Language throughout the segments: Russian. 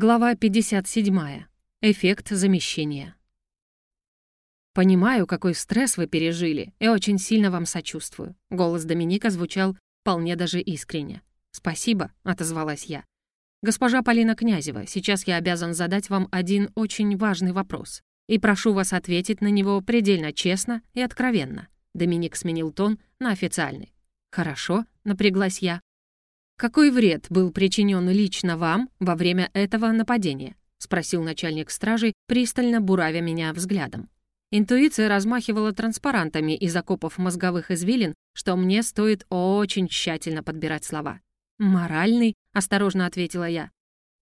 Глава 57. Эффект замещения. «Понимаю, какой стресс вы пережили, и очень сильно вам сочувствую». Голос Доминика звучал вполне даже искренне. «Спасибо», — отозвалась я. «Госпожа Полина Князева, сейчас я обязан задать вам один очень важный вопрос, и прошу вас ответить на него предельно честно и откровенно». Доминик сменил тон на официальный. «Хорошо», — напряглась я. «Какой вред был причинен лично вам во время этого нападения?» — спросил начальник стражи, пристально буравя меня взглядом. Интуиция размахивала транспарантами из окопов мозговых извилин, что мне стоит очень тщательно подбирать слова. «Моральный», — осторожно ответила я.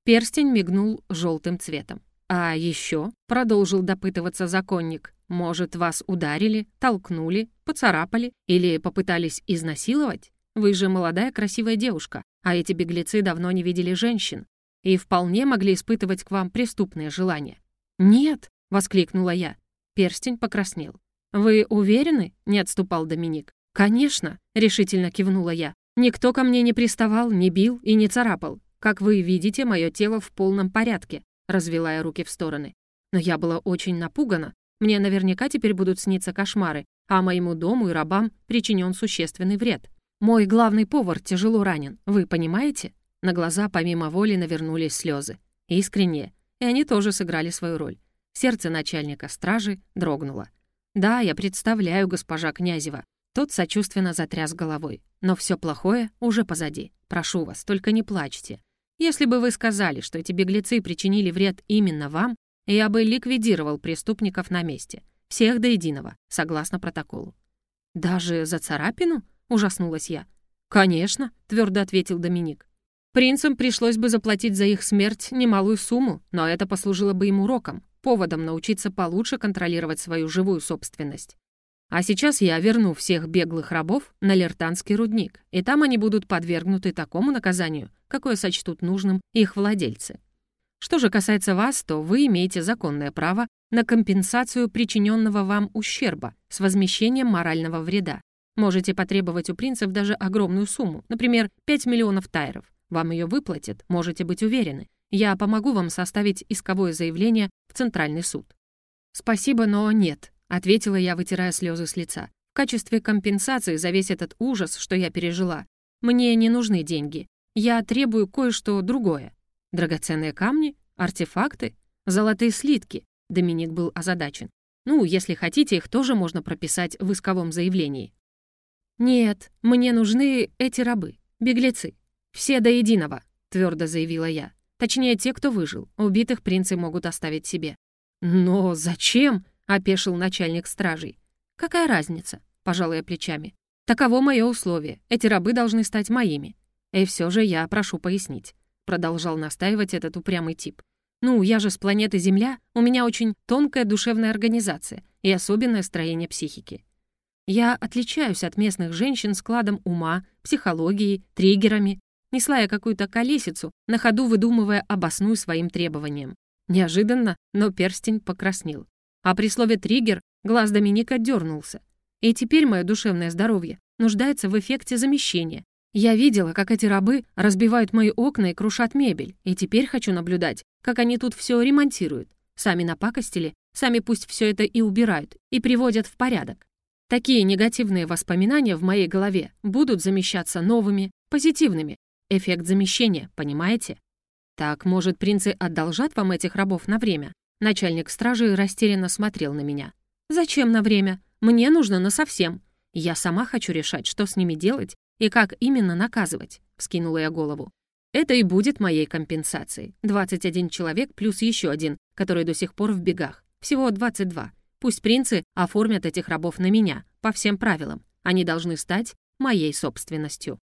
Перстень мигнул желтым цветом. «А еще», — продолжил допытываться законник, «может, вас ударили, толкнули, поцарапали или попытались изнасиловать? Вы же молодая красивая девушка, а эти беглецы давно не видели женщин и вполне могли испытывать к вам преступные желания». «Нет», — воскликнула я. Перстень покраснел. «Вы уверены?» — не отступал Доминик. «Конечно», — решительно кивнула я. «Никто ко мне не приставал, не бил и не царапал. Как вы видите, мое тело в полном порядке», — развела я руки в стороны. Но я была очень напугана. Мне наверняка теперь будут сниться кошмары, а моему дому и рабам причинен существенный вред. Мой главный повар тяжело ранен, вы понимаете? На глаза помимо воли навернулись слезы. Искренние. И они тоже сыграли свою роль. Сердце начальника стражи дрогнуло. «Да, я представляю госпожа Князева». Тот сочувственно затряс головой. «Но все плохое уже позади. Прошу вас, только не плачьте. Если бы вы сказали, что эти беглецы причинили вред именно вам, я бы ликвидировал преступников на месте. Всех до единого, согласно протоколу». «Даже за царапину?» — ужаснулась я. «Конечно», — твердо ответил Доминик. «Принцам пришлось бы заплатить за их смерть немалую сумму, но это послужило бы им уроком поводом научиться получше контролировать свою живую собственность. А сейчас я верну всех беглых рабов на Лертанский рудник, и там они будут подвергнуты такому наказанию, какое сочтут нужным их владельцы. Что же касается вас, то вы имеете законное право на компенсацию причиненного вам ущерба с возмещением морального вреда. Можете потребовать у принцев даже огромную сумму, например, 5 миллионов тайров. Вам ее выплатят, можете быть уверены. Я помогу вам составить исковое заявление в Центральный суд». «Спасибо, но нет», — ответила я, вытирая слезы с лица. «В качестве компенсации за весь этот ужас, что я пережила, мне не нужны деньги. Я требую кое-что другое. Драгоценные камни? Артефакты? Золотые слитки?» Доминик был озадачен. «Ну, если хотите, их тоже можно прописать в исковом заявлении». «Нет, мне нужны эти рабы, беглецы. Все до единого», — твердо заявила я. Точнее, те, кто выжил. Убитых принцы могут оставить себе. «Но зачем?» — опешил начальник стражей. «Какая разница?» — пожал я плечами. «Таково мое условие. Эти рабы должны стать моими. И все же я прошу пояснить», — продолжал настаивать этот упрямый тип. «Ну, я же с планеты Земля, у меня очень тонкая душевная организация и особенное строение психики. Я отличаюсь от местных женщин складом ума, психологией, триггерами, Несла я какую-то колесицу, на ходу выдумывая обосную своим требованиям. Неожиданно, но перстень покраснел. А при слове «триггер» глаз Доминика дернулся. И теперь мое душевное здоровье нуждается в эффекте замещения. Я видела, как эти рабы разбивают мои окна и крушат мебель, и теперь хочу наблюдать, как они тут все ремонтируют. Сами напакостили, сами пусть все это и убирают, и приводят в порядок. Такие негативные воспоминания в моей голове будут замещаться новыми, позитивными, Эффект замещения, понимаете? Так, может, принцы одолжат вам этих рабов на время? Начальник стражи растерянно смотрел на меня. Зачем на время? Мне нужно на совсем. Я сама хочу решать, что с ними делать и как именно наказывать, вскинула я голову. Это и будет моей компенсацией. 21 человек плюс еще один, который до сих пор в бегах. Всего 22. Пусть принцы оформят этих рабов на меня, по всем правилам. Они должны стать моей собственностью.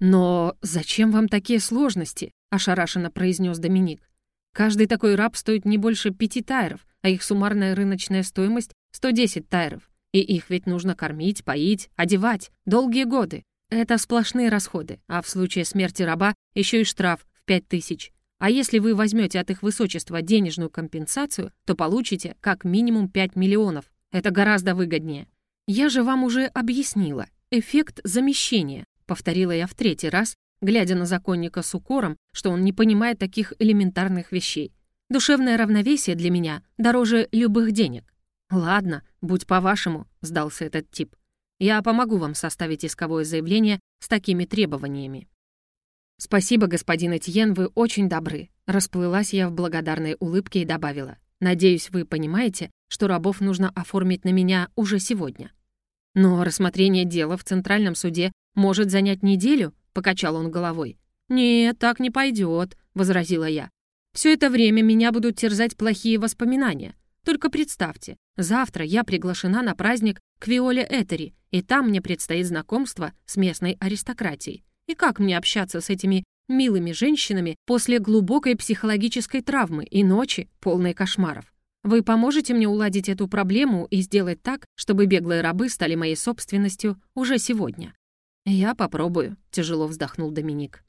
«Но зачем вам такие сложности?» — ошарашенно произнес Доминик. «Каждый такой раб стоит не больше пяти тайров, а их суммарная рыночная стоимость — 110 тайров. И их ведь нужно кормить, поить, одевать. Долгие годы. Это сплошные расходы, а в случае смерти раба еще и штраф в 5000. А если вы возьмете от их высочества денежную компенсацию, то получите как минимум 5 миллионов. Это гораздо выгоднее. Я же вам уже объяснила. Эффект замещения. — повторила я в третий раз, глядя на законника с укором, что он не понимает таких элементарных вещей. «Душевное равновесие для меня дороже любых денег». «Ладно, будь по-вашему», — сдался этот тип. «Я помогу вам составить исковое заявление с такими требованиями». «Спасибо, господин Этьен, вы очень добры», — расплылась я в благодарной улыбке и добавила. «Надеюсь, вы понимаете, что рабов нужно оформить на меня уже сегодня». «Но рассмотрение дела в Центральном суде может занять неделю?» — покачал он головой. «Нет, так не пойдет», — возразила я. «Все это время меня будут терзать плохие воспоминания. Только представьте, завтра я приглашена на праздник к Виоле Этери, и там мне предстоит знакомство с местной аристократией. И как мне общаться с этими милыми женщинами после глубокой психологической травмы и ночи, полной кошмаров? Вы поможете мне уладить эту проблему и сделать так, чтобы беглые рабы стали моей собственностью уже сегодня?» «Я попробую», — тяжело вздохнул Доминик.